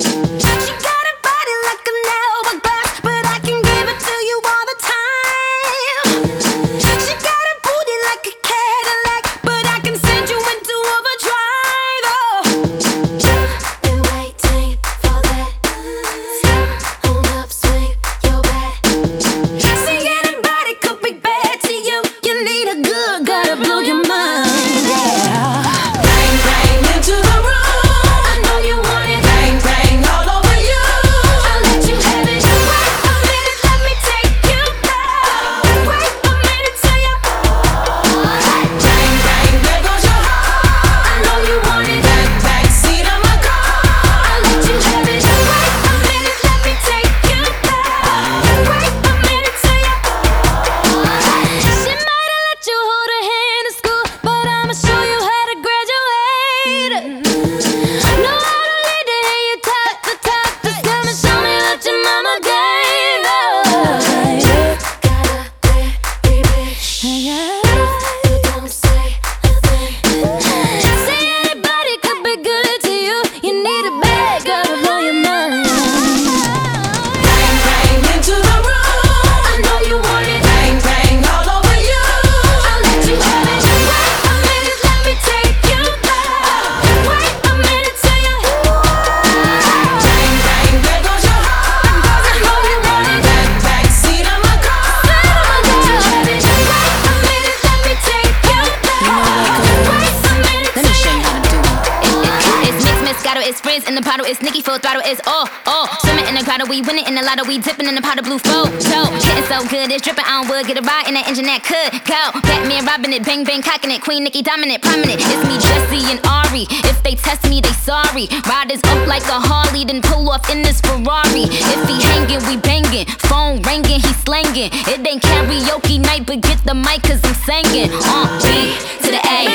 Thank you. Yeah, yeah. It's frizz in the bottle, it's Nicki full throttle, it's all, all. Swimming in the crowd, we winning in the lotto, we dipping in the pot of blue flow. So, getting so good, it's dripping on wood. Get a ride in that engine that could go. Batman robbing it, bang bang cocking it, Queen Nikki, dominant, prominent. It's me, Jesse and Ari. If they test me, they sorry. Riders up like a Harley, then pull off in this Ferrari. If he hanging, we banging. Phone ringing, he slanging. It ain't karaoke night, but get the mic, cause I'm singing. Uh, B to the A.